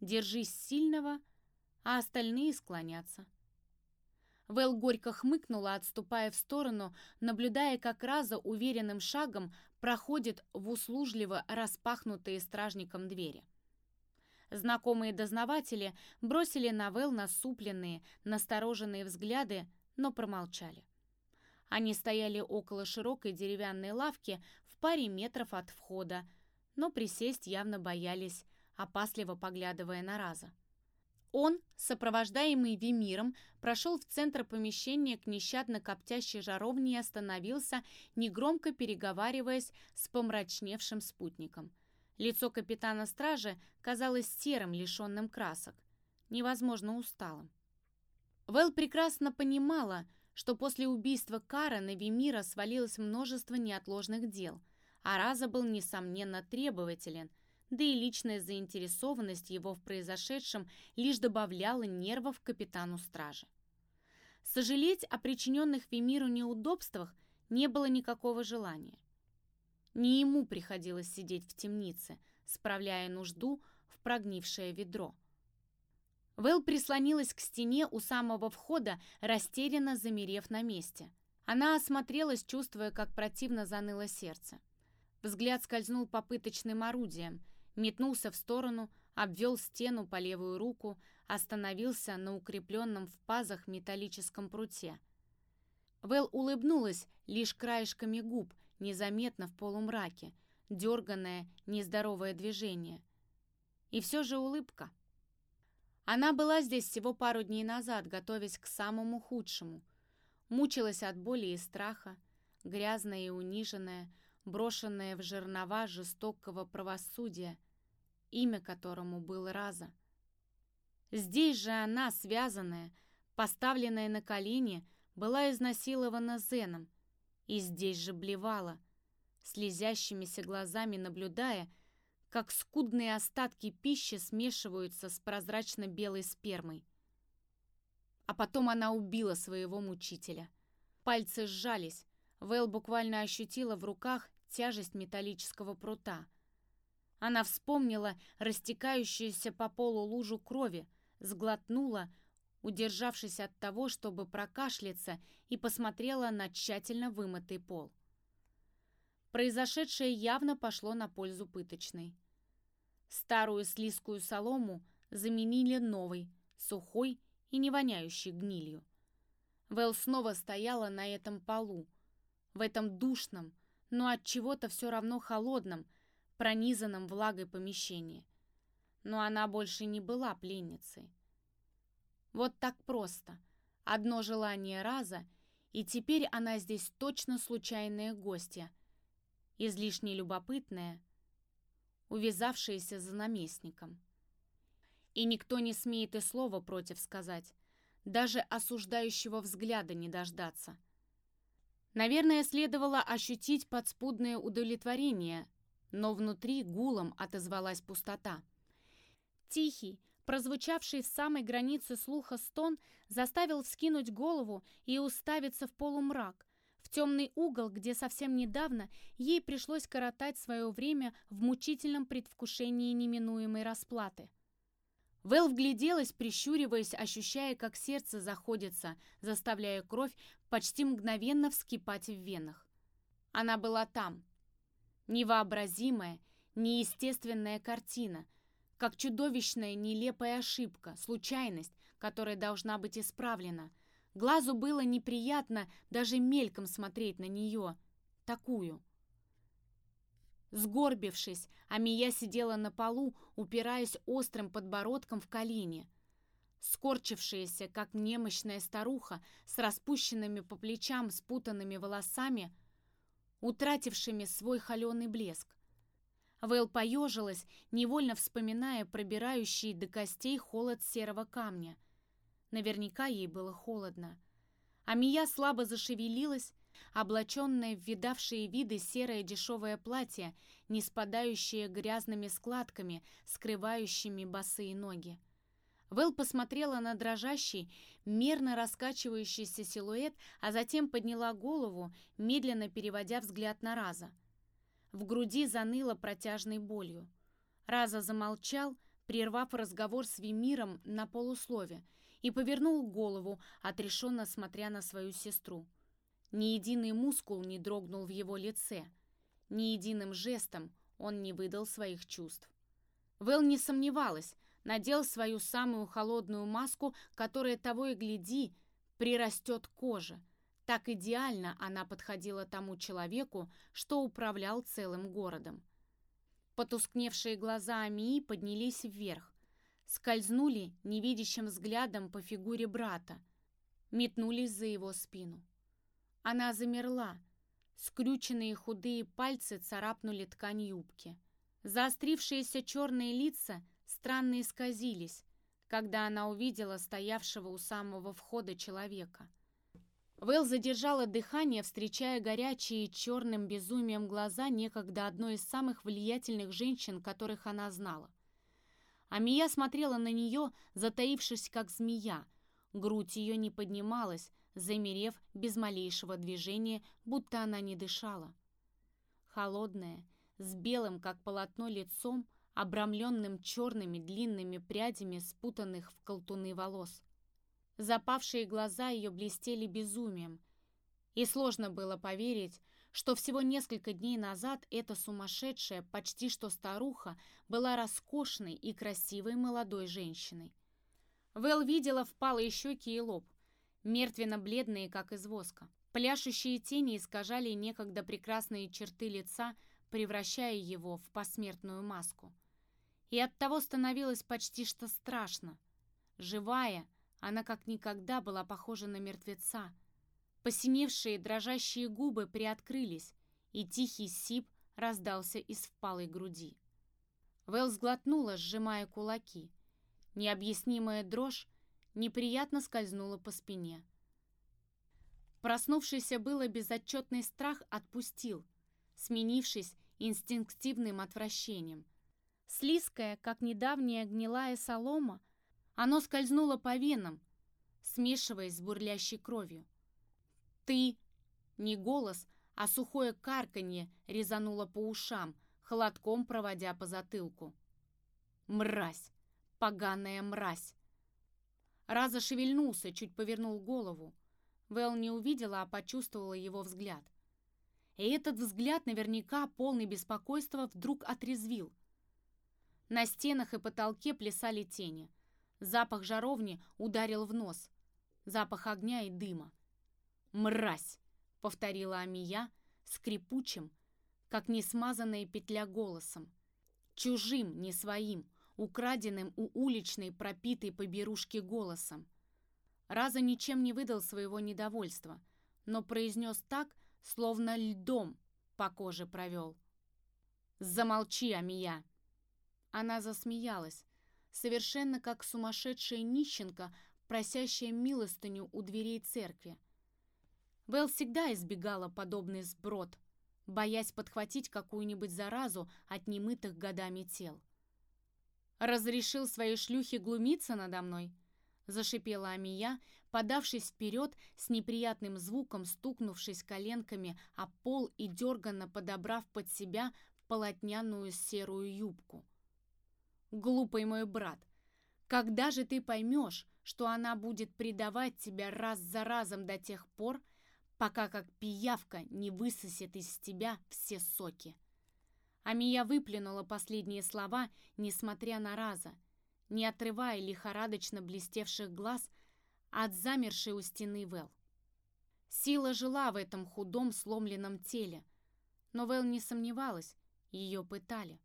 Держись сильного, а остальные склонятся. Вэл горько хмыкнула, отступая в сторону, наблюдая, как Раза уверенным шагом проходит в услужливо распахнутые стражником двери. Знакомые дознаватели бросили на Вэл насупленные, настороженные взгляды, но промолчали. Они стояли около широкой деревянной лавки в паре метров от входа, но присесть явно боялись, опасливо поглядывая на Раза. Он, сопровождаемый Вимиром, прошел в центр помещения к нещадно коптящей жаровне и остановился, негромко переговариваясь с помрачневшим спутником. Лицо капитана стражи казалось серым, лишенным красок. Невозможно усталым. Вэл прекрасно понимала, что после убийства Кара на Вимира свалилось множество неотложных дел, а Раза был, несомненно, требователен, да и личная заинтересованность его в произошедшем лишь добавляла нервов капитану стражи. Сожалеть о причиненных Вимиру неудобствах не было никакого желания. Не ему приходилось сидеть в темнице, справляя нужду в прогнившее ведро. Вэл прислонилась к стене у самого входа, растерянно замерев на месте. Она осмотрелась, чувствуя, как противно заныло сердце. Взгляд скользнул по пыточным орудиям, метнулся в сторону, обвел стену по левую руку, остановился на укрепленном в пазах металлическом пруте. Вэл улыбнулась лишь краешками губ, незаметно в полумраке, дерганное, нездоровое движение. И все же улыбка. Она была здесь всего пару дней назад, готовясь к самому худшему. Мучилась от боли и страха, грязная и униженная, брошенная в жернова жестокого правосудия, имя которому было Раза. Здесь же она, связанная, поставленная на колени, была изнасилована Зеном, и здесь же блевала, слезящимися глазами наблюдая, как скудные остатки пищи смешиваются с прозрачно-белой спермой. А потом она убила своего мучителя. Пальцы сжались, Вэл буквально ощутила в руках тяжесть металлического прута. Она вспомнила растекающуюся по полу лужу крови, сглотнула, удержавшись от того, чтобы прокашляться, и посмотрела на тщательно вымытый пол. Произошедшее явно пошло на пользу пыточной. Старую слизкую солому заменили новой, сухой и не воняющей гнилью. Вэл снова стояла на этом полу, в этом душном, но от чего-то все равно холодном, пронизанном влагой помещении. Но она больше не была пленницей. Вот так просто. Одно желание раза, и теперь она здесь точно случайная гостья, излишне любопытная, увязавшаяся за наместником. И никто не смеет и слова против сказать, даже осуждающего взгляда не дождаться – Наверное, следовало ощутить подспудное удовлетворение, но внутри гулом отозвалась пустота. Тихий, прозвучавший с самой границы слуха стон, заставил вскинуть голову и уставиться в полумрак, в темный угол, где совсем недавно ей пришлось коротать свое время в мучительном предвкушении неминуемой расплаты. Вэл вгляделась, прищуриваясь, ощущая, как сердце заходится, заставляя кровь почти мгновенно вскипать в венах. Она была там. Невообразимая, неестественная картина, как чудовищная нелепая ошибка, случайность, которая должна быть исправлена. Глазу было неприятно даже мельком смотреть на нее, такую. Сгорбившись, Амия сидела на полу, упираясь острым подбородком в колени. Скорчившаяся, как немощная старуха, с распущенными по плечам спутанными волосами, утратившими свой холеный блеск. Вэл поежилась, невольно вспоминая пробирающий до костей холод серого камня. Наверняка ей было холодно. Амия слабо зашевелилась, облаченное в видавшие виды серое дешевое платье, не спадающее грязными складками, скрывающими босые ноги. Вэл посмотрела на дрожащий, мерно раскачивающийся силуэт, а затем подняла голову, медленно переводя взгляд на Раза. В груди заныло протяжной болью. Раза замолчал, прервав разговор с Вимиром на полуслове, и повернул голову, отрешенно смотря на свою сестру. Ни единый мускул не дрогнул в его лице. Ни единым жестом он не выдал своих чувств. Вэл не сомневалась, надел свою самую холодную маску, которая того и гляди, прирастет к коже. Так идеально она подходила тому человеку, что управлял целым городом. Потускневшие глаза Амии поднялись вверх, скользнули невидящим взглядом по фигуре брата, метнулись за его спину. Она замерла. Скрюченные худые пальцы царапнули ткань юбки. Заострившиеся черные лица странно исказились, когда она увидела стоявшего у самого входа человека. Вэл задержала дыхание, встречая горячие черным безумием глаза некогда одной из самых влиятельных женщин, которых она знала. Амия смотрела на нее, затаившись как змея. Грудь ее не поднималась, замерев без малейшего движения, будто она не дышала. Холодная, с белым, как полотно, лицом, обрамленным черными длинными прядями спутанных в колтуны волос. Запавшие глаза ее блестели безумием, и сложно было поверить, что всего несколько дней назад эта сумасшедшая, почти что старуха, была роскошной и красивой молодой женщиной. Вэл видела впалые щеки и лоб, мертвенно-бледные, как из воска. Пляшущие тени искажали некогда прекрасные черты лица, превращая его в посмертную маску. И оттого становилось почти что страшно. Живая, она как никогда была похожа на мертвеца. Посиневшие дрожащие губы приоткрылись, и тихий сип раздался из впалой груди. Вэл сглотнула, сжимая кулаки. Необъяснимая дрожь неприятно скользнула по спине. Проснувшийся было безотчетный страх отпустил, сменившись инстинктивным отвращением. Слизкое, как недавняя гнилая солома, оно скользнуло по венам, смешиваясь с бурлящей кровью. «Ты!» Не голос, а сухое карканье резануло по ушам, холодком проводя по затылку. «Мразь! Поганая мразь!» Раза шевельнулся, чуть повернул голову. Вэл не увидела, а почувствовала его взгляд. И этот взгляд, наверняка полный беспокойства, вдруг отрезвил. На стенах и потолке плясали тени. Запах жаровни ударил в нос. Запах огня и дыма. «Мразь!» — повторила Амия скрипучим, как несмазанная петля голосом. Чужим, не своим, украденным у уличной пропитой поберушки голосом. Раза ничем не выдал своего недовольства, но произнес так, словно льдом по коже провел. «Замолчи, Амия!» Она засмеялась, совершенно как сумасшедшая нищенка, просящая милостыню у дверей церкви. Вэл всегда избегала подобный сброд, боясь подхватить какую-нибудь заразу от немытых годами тел. «Разрешил своей шлюхе глумиться надо мной?» Зашипела Амия, подавшись вперед с неприятным звуком, стукнувшись коленками о пол и дерганно подобрав под себя полотняную серую юбку. «Глупый мой брат! Когда же ты поймешь, что она будет предавать тебя раз за разом до тех пор, пока как пиявка не высосет из тебя все соки?» Амия выплюнула последние слова, несмотря на раза, не отрывая лихорадочно блестевших глаз от замершей у стены Вэл. Сила жила в этом худом сломленном теле, но Вэл не сомневалась, ее пытали.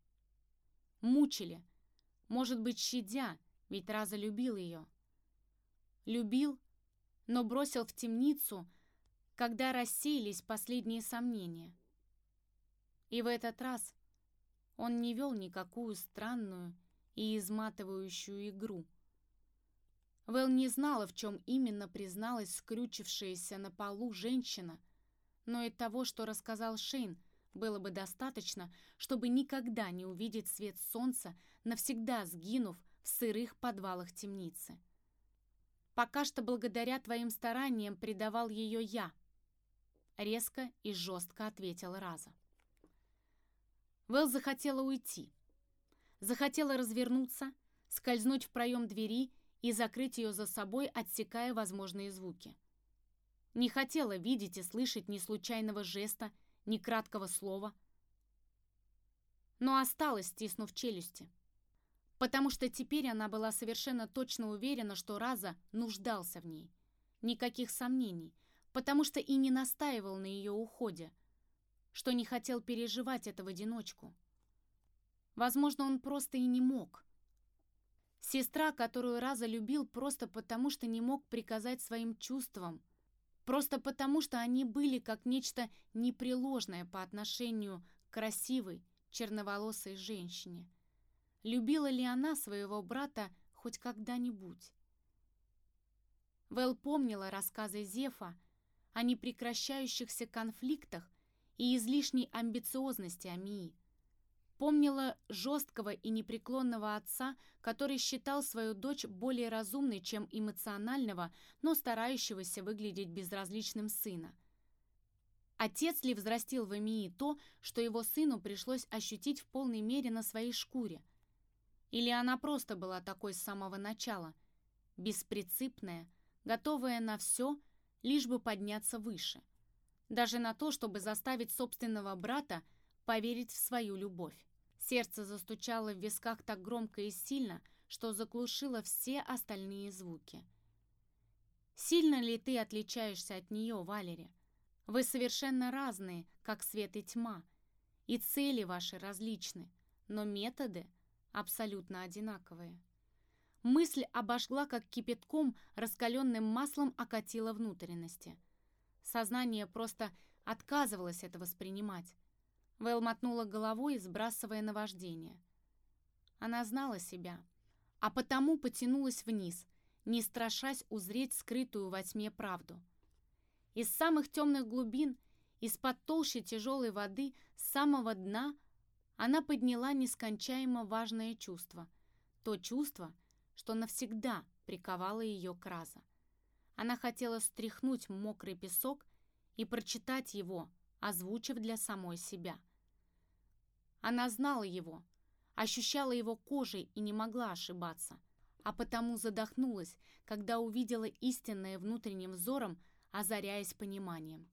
Мучили, может быть, щадя, ведь Раза любил ее. Любил, но бросил в темницу, когда рассеялись последние сомнения. И в этот раз он не вел никакую странную и изматывающую игру. Вэл не знала, в чем именно призналась скрючившаяся на полу женщина, но и того, что рассказал Шейн, было бы достаточно, чтобы никогда не увидеть свет солнца, навсегда сгинув в сырых подвалах темницы. Пока что благодаря твоим стараниям предавал ее я, резко и жестко ответил Раза. Вэл захотела уйти. Захотела развернуться, скользнуть в проем двери и закрыть ее за собой, отсекая возможные звуки. Не хотела видеть и слышать ни случайного жеста, ни краткого слова. Но осталась, стиснув челюсти. Потому что теперь она была совершенно точно уверена, что Раза нуждался в ней. Никаких сомнений, потому что и не настаивал на ее уходе – что не хотел переживать это в одиночку. Возможно, он просто и не мог. Сестра, которую Раза любил просто потому, что не мог приказать своим чувствам, просто потому, что они были как нечто непреложное по отношению к красивой, черноволосой женщине. Любила ли она своего брата хоть когда-нибудь? Вэл помнила рассказы Зефа о непрекращающихся конфликтах и излишней амбициозности Амии. Помнила жесткого и непреклонного отца, который считал свою дочь более разумной, чем эмоционального, но старающегося выглядеть безразличным сына. Отец ли взрастил в Амии то, что его сыну пришлось ощутить в полной мере на своей шкуре? Или она просто была такой с самого начала, беспринципная, готовая на все, лишь бы подняться выше – даже на то, чтобы заставить собственного брата поверить в свою любовь. Сердце застучало в висках так громко и сильно, что заглушило все остальные звуки. Сильно ли ты отличаешься от нее, Валери? Вы совершенно разные, как свет и тьма, и цели ваши различны, но методы абсолютно одинаковые. Мысль обожгла, как кипятком, раскаленным маслом окатила внутренности – Сознание просто отказывалось это воспринимать. Вэл мотнула головой, сбрасывая наваждение. Она знала себя, а потому потянулась вниз, не страшась узреть скрытую во тьме правду. Из самых темных глубин, из-под толщи тяжелой воды, с самого дна, она подняла нескончаемо важное чувство. То чувство, что навсегда приковало ее к Раза. Она хотела стряхнуть мокрый песок и прочитать его, озвучив для самой себя. Она знала его, ощущала его кожей и не могла ошибаться, а потому задохнулась, когда увидела истинное внутренним взором, озаряясь пониманием.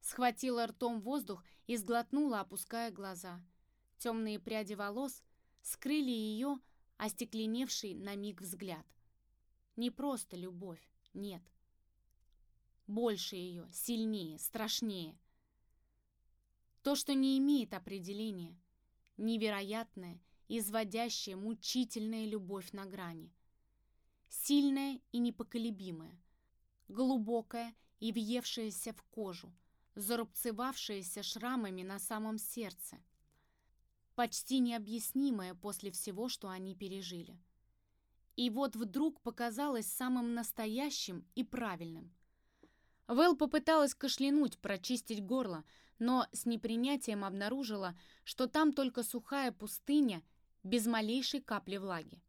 Схватила ртом воздух и сглотнула, опуская глаза. Темные пряди волос скрыли ее, остекленевший на миг взгляд. Не просто любовь, нет — больше ее, сильнее, страшнее. То, что не имеет определения, невероятная, изводящая, мучительная любовь на грани. Сильная и непоколебимая, глубокая и въевшаяся в кожу, зарубцевавшаяся шрамами на самом сердце, почти необъяснимая после всего, что они пережили. И вот вдруг показалось самым настоящим и правильным – Вэл попыталась кашлянуть, прочистить горло, но с непринятием обнаружила, что там только сухая пустыня без малейшей капли влаги.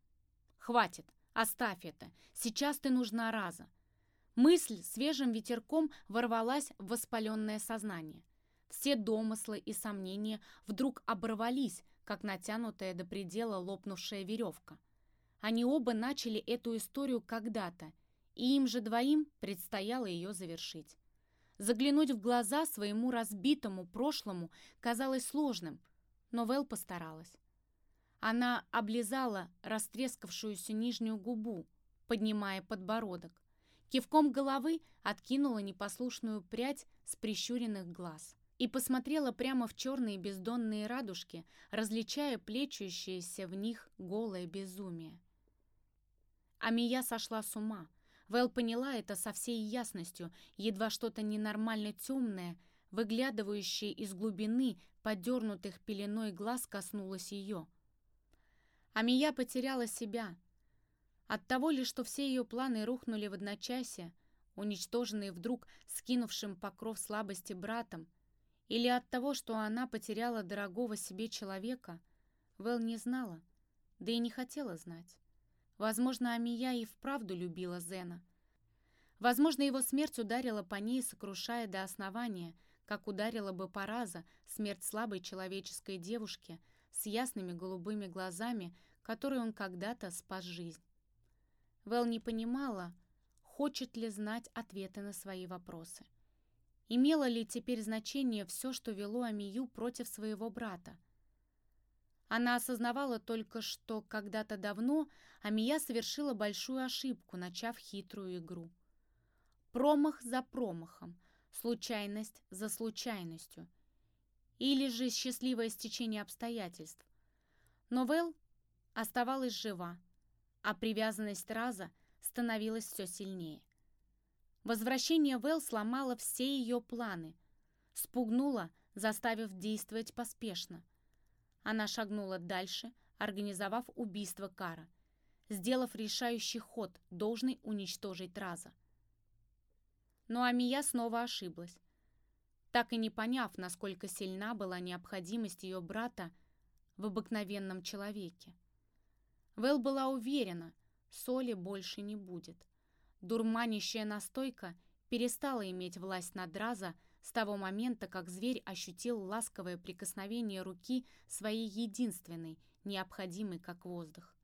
«Хватит, оставь это, сейчас ты нужна раза». Мысль свежим ветерком ворвалась в воспаленное сознание. Все домыслы и сомнения вдруг оборвались, как натянутая до предела лопнувшая веревка. Они оба начали эту историю когда-то, и им же двоим предстояло ее завершить. Заглянуть в глаза своему разбитому прошлому казалось сложным, но Вэл постаралась. Она облизала растрескавшуюся нижнюю губу, поднимая подбородок. Кивком головы откинула непослушную прядь с прищуренных глаз и посмотрела прямо в черные бездонные радужки, различая плечущееся в них голое безумие. Амия сошла с ума. Вэл поняла это со всей ясностью, едва что-то ненормально темное, выглядывающее из глубины подернутых пеленой глаз коснулось ее. Амия потеряла себя. От того ли, что все ее планы рухнули в одночасье, уничтоженные вдруг скинувшим покров слабости братом, или от того, что она потеряла дорогого себе человека, Вэл не знала, да и не хотела знать. Возможно, Амия и вправду любила Зена. Возможно, его смерть ударила по ней, сокрушая до основания, как ударила бы Параза смерть слабой человеческой девушки с ясными голубыми глазами, которой он когда-то спас жизнь. Вэл не понимала, хочет ли знать ответы на свои вопросы. Имело ли теперь значение все, что вело Амию против своего брата? Она осознавала только, что когда-то давно Амия совершила большую ошибку, начав хитрую игру. Промах за промахом, случайность за случайностью. Или же счастливое стечение обстоятельств. Но Вэл оставалась жива, а привязанность Раза становилась все сильнее. Возвращение Вэл сломало все ее планы, спугнуло, заставив действовать поспешно. Она шагнула дальше, организовав убийство Кара, сделав решающий ход, должный уничтожить Раза. Но Амия снова ошиблась, так и не поняв, насколько сильна была необходимость ее брата в обыкновенном человеке. Вэл была уверена, соли больше не будет. Дурманящая настойка перестала иметь власть над Раза с того момента, как зверь ощутил ласковое прикосновение руки своей единственной, необходимой как воздух.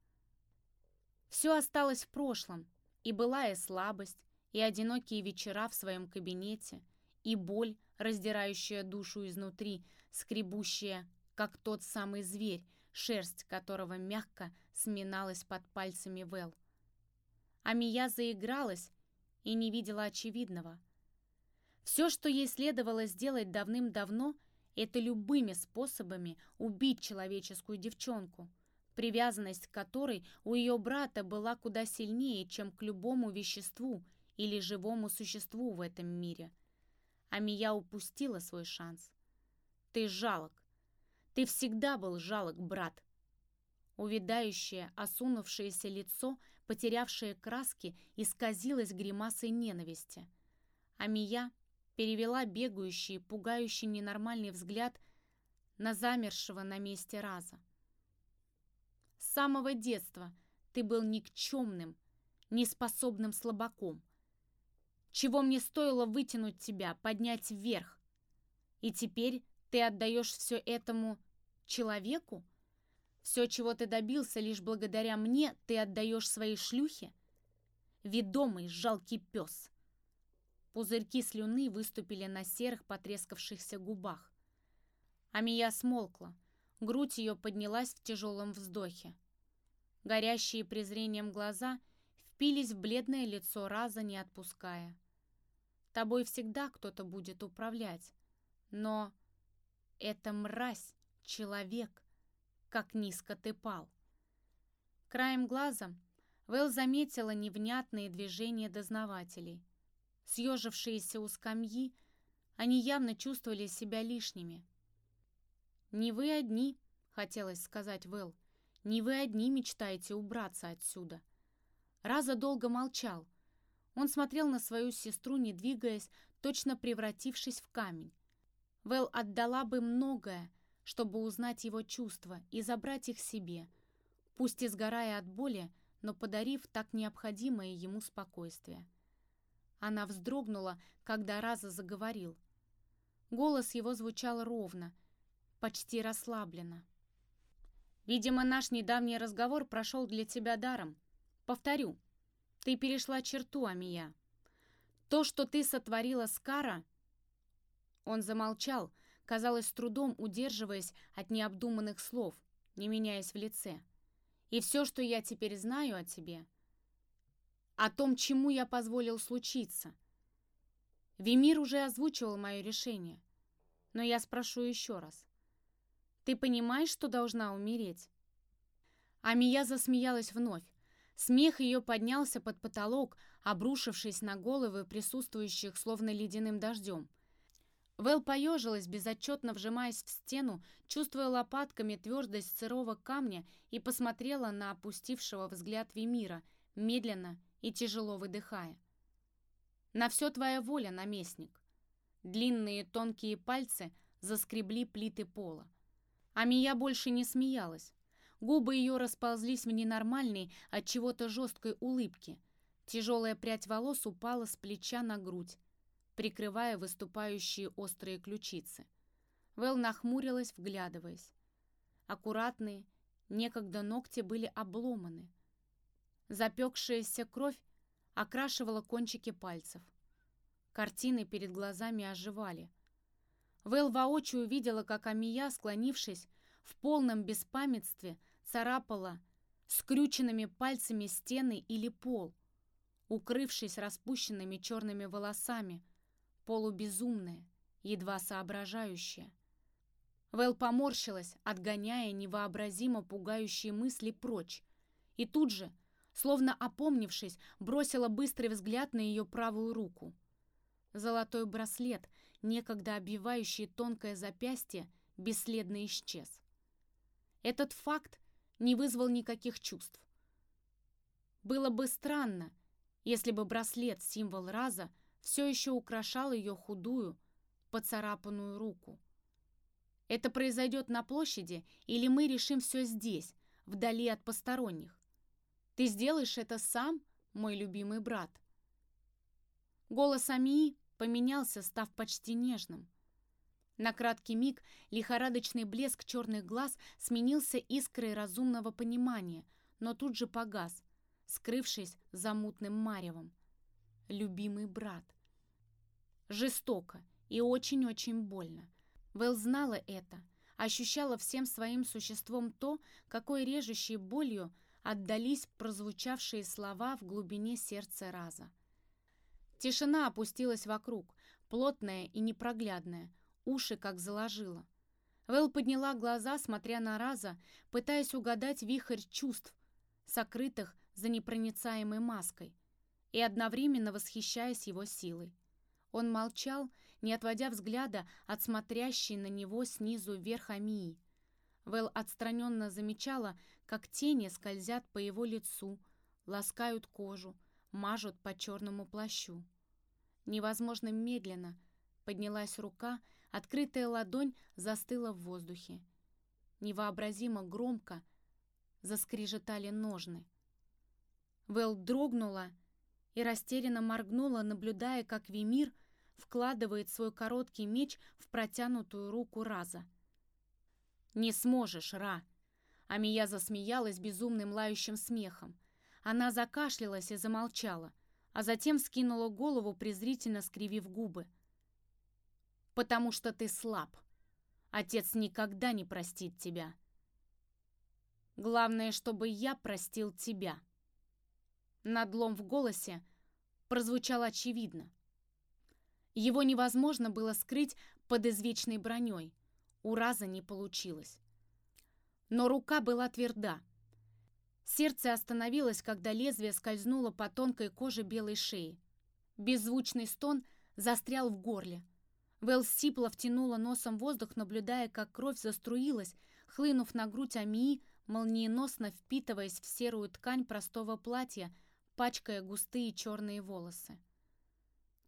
Все осталось в прошлом, и былая слабость, и одинокие вечера в своем кабинете, и боль, раздирающая душу изнутри, скребущая, как тот самый зверь, шерсть которого мягко сминалась под пальцами Вэл. А Мия заигралась и не видела очевидного. Все, что ей следовало сделать давным-давно, это любыми способами убить человеческую девчонку, привязанность к которой у ее брата была куда сильнее, чем к любому веществу или живому существу в этом мире. А Мия упустила свой шанс. Ты жалок. Ты всегда был жалок, брат. Увядающее, осунувшееся лицо, потерявшее краски, исказилось гримасой ненависти. А Мия перевела бегающий, пугающий ненормальный взгляд на замершего на месте раза. С самого детства ты был никчемным, неспособным слабаком. Чего мне стоило вытянуть тебя, поднять вверх? И теперь ты отдаешь все этому человеку? Все, чего ты добился лишь благодаря мне, ты отдаешь своей шлюхе? Ведомый жалкий пес. Пузырьки слюны выступили на серых потрескавшихся губах. Амия смолкла. Грудь ее поднялась в тяжелом вздохе. Горящие презрением глаза впились в бледное лицо Раза, не отпуская. Тобой всегда кто-то будет управлять. Но это мразь, человек, как низко ты пал. Краем глаза Вэл заметила невнятные движения дознавателей. Съежившиеся у скамьи, они явно чувствовали себя лишними. «Не вы одни», — хотелось сказать Вэл, — «не вы одни мечтаете убраться отсюда». Раза долго молчал. Он смотрел на свою сестру, не двигаясь, точно превратившись в камень. Вэл отдала бы многое, чтобы узнать его чувства и забрать их себе, пусть и сгорая от боли, но подарив так необходимое ему спокойствие. Она вздрогнула, когда Раза заговорил. Голос его звучал ровно, почти расслабленно. Видимо, наш недавний разговор прошел для тебя даром. Повторю, ты перешла черту, Амия. То, что ты сотворила с Кара...» Он замолчал, казалось, с трудом удерживаясь от необдуманных слов, не меняясь в лице. «И все, что я теперь знаю о тебе, о том, чему я позволил случиться. Вимир уже озвучивал мое решение, но я спрошу еще раз. Ты понимаешь, что должна умереть?» Амия засмеялась вновь. Смех ее поднялся под потолок, обрушившись на головы присутствующих словно ледяным дождем. Вэл поежилась, безотчетно вжимаясь в стену, чувствуя лопатками твердость сырого камня и посмотрела на опустившего взгляд Вимира, медленно и тяжело выдыхая. «На все твоя воля, наместник!» Длинные тонкие пальцы заскребли плиты пола. А Мия больше не смеялась. Губы ее расползлись в ненормальной, от чего-то жесткой улыбке. Тяжелая прядь волос упала с плеча на грудь прикрывая выступающие острые ключицы. Вэл нахмурилась, вглядываясь. Аккуратные, некогда ногти были обломаны. Запекшаяся кровь окрашивала кончики пальцев. Картины перед глазами оживали. Вэл воочию увидела, как Амия, склонившись, в полном беспамятстве царапала скрюченными пальцами стены или пол, укрывшись распущенными черными волосами, полубезумная, едва соображающая. Вэл поморщилась, отгоняя невообразимо пугающие мысли прочь, и тут же, словно опомнившись, бросила быстрый взгляд на ее правую руку. Золотой браслет, некогда обвивающий тонкое запястье, бесследно исчез. Этот факт не вызвал никаких чувств. Было бы странно, если бы браслет, символ раза, все еще украшал ее худую, поцарапанную руку. Это произойдет на площади, или мы решим все здесь, вдали от посторонних? Ты сделаешь это сам, мой любимый брат. Голос Амии поменялся, став почти нежным. На краткий миг лихорадочный блеск черных глаз сменился искрой разумного понимания, но тут же погас, скрывшись за мутным маревом. Любимый брат. Жестоко и очень-очень больно. Вэл знала это, ощущала всем своим существом то, какой режущей болью отдались прозвучавшие слова в глубине сердца Раза. Тишина опустилась вокруг, плотная и непроглядная, уши как заложила. Вэл подняла глаза, смотря на Раза, пытаясь угадать вихрь чувств, сокрытых за непроницаемой маской, и одновременно восхищаясь его силой. Он молчал, не отводя взгляда от смотрящей на него снизу вверх Амии. Вэл отстраненно замечала, как тени скользят по его лицу, ласкают кожу, мажут по черному плащу. Невозможно медленно поднялась рука, открытая ладонь застыла в воздухе. Невообразимо громко заскрежетали ножны. Вэл дрогнула и растерянно моргнула, наблюдая, как Вимир вкладывает свой короткий меч в протянутую руку Раза. «Не сможешь, Ра!» Амия засмеялась безумным лающим смехом. Она закашлялась и замолчала, а затем скинула голову, презрительно скривив губы. «Потому что ты слаб. Отец никогда не простит тебя. Главное, чтобы я простил тебя». Надлом в голосе прозвучал очевидно. Его невозможно было скрыть под извечной броней. У Раза не получилось. Но рука была тверда. Сердце остановилось, когда лезвие скользнуло по тонкой коже белой шеи. Беззвучный стон застрял в горле. Вэл сипло втянула носом воздух, наблюдая, как кровь заструилась, хлынув на грудь Амии, молниеносно впитываясь в серую ткань простого платья, пачкая густые черные волосы.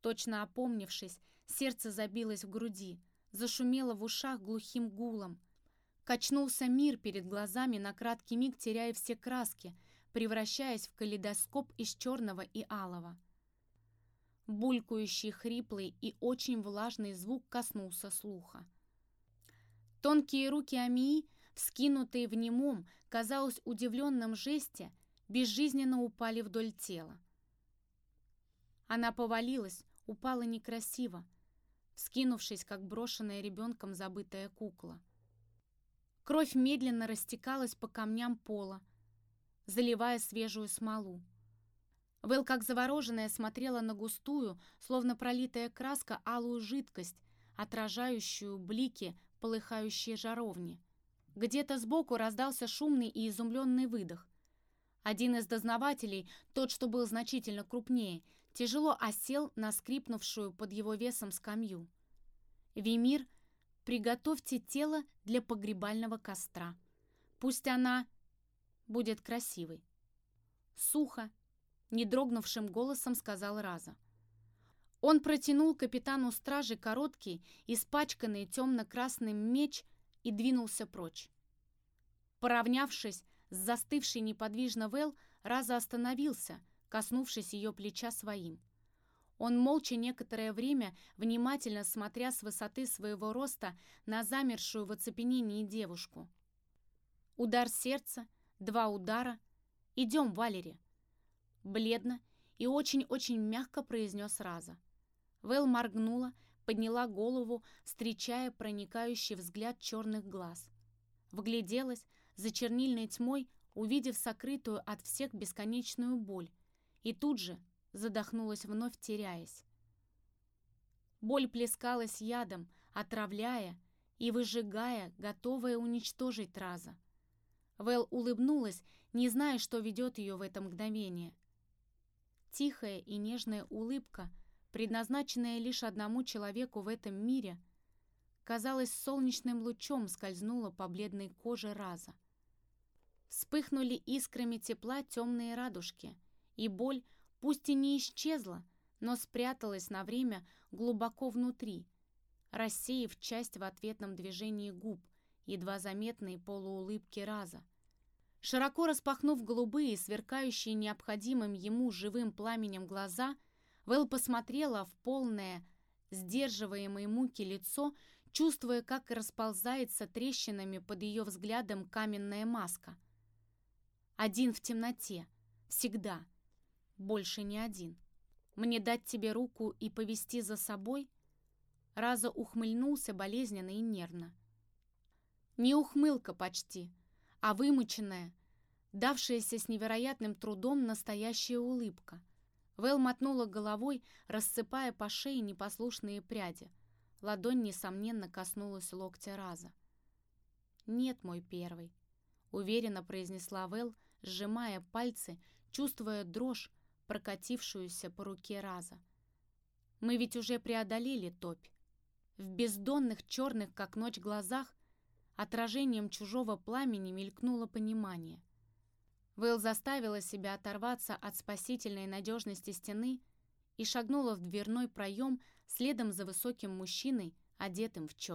Точно опомнившись, сердце забилось в груди, зашумело в ушах глухим гулом. Качнулся мир перед глазами на краткий миг, теряя все краски, превращаясь в калейдоскоп из черного и алого. Булькающий, хриплый и очень влажный звук коснулся слуха. Тонкие руки Амии вскинутые в немом, казалось, удивленном жесте, безжизненно упали вдоль тела. Она повалилась, упала некрасиво, скинувшись, как брошенная ребенком забытая кукла. Кровь медленно растекалась по камням пола, заливая свежую смолу. Вэл, как завороженная, смотрела на густую, словно пролитая краска, алую жидкость, отражающую блики полыхающие жаровни. Где-то сбоку раздался шумный и изумленный выдох. Один из дознавателей, тот, что был значительно крупнее, тяжело осел на скрипнувшую под его весом скамью. «Вимир, приготовьте тело для погребального костра. Пусть она будет красивой». Сухо, не дрогнувшим голосом сказал Раза. Он протянул капитану стражи короткий, испачканный темно-красным меч и двинулся прочь. Поравнявшись с застывшей неподвижно Вэл, Раза остановился, коснувшись ее плеча своим. Он молча некоторое время, внимательно смотря с высоты своего роста на замершую в оцепенении девушку. Удар сердца, два удара. «Идем, Валери!» Бледно и очень-очень мягко произнес Раза. Вэл моргнула, подняла голову, встречая проникающий взгляд черных глаз. Вгляделась за чернильной тьмой, увидев сокрытую от всех бесконечную боль, и тут же задохнулась вновь, теряясь. Боль плескалась ядом, отравляя и выжигая, готовая уничтожить Раза. Вэл улыбнулась, не зная, что ведет ее в это мгновение. Тихая и нежная улыбка, предназначенная лишь одному человеку в этом мире, казалось, солнечным лучом скользнула по бледной коже Раза. Вспыхнули искрами тепла темные радужки, и боль, пусть и не исчезла, но спряталась на время глубоко внутри, рассеяв часть в ответном движении губ, едва заметные полуулыбки Раза. Широко распахнув голубые, сверкающие необходимым ему живым пламенем глаза, Вэл посмотрела в полное, сдерживаемой муки лицо, чувствуя, как расползается трещинами под ее взглядом каменная маска. Один в темноте. Всегда. Больше не один. Мне дать тебе руку и повести за собой? Раза ухмыльнулся болезненно и нервно. Не ухмылка почти, а вымученная, давшаяся с невероятным трудом настоящая улыбка. Вэл мотнула головой, рассыпая по шее непослушные пряди. Ладонь, несомненно, коснулась локтя Раза. «Нет, мой первый», — уверенно произнесла Вэл, сжимая пальцы, чувствуя дрожь, прокатившуюся по руке Раза. «Мы ведь уже преодолели топь. В бездонных черных, как ночь, глазах Отражением чужого пламени мелькнуло понимание. Вэл заставила себя оторваться от спасительной надежности стены и шагнула в дверной проем следом за высоким мужчиной, одетым в черный.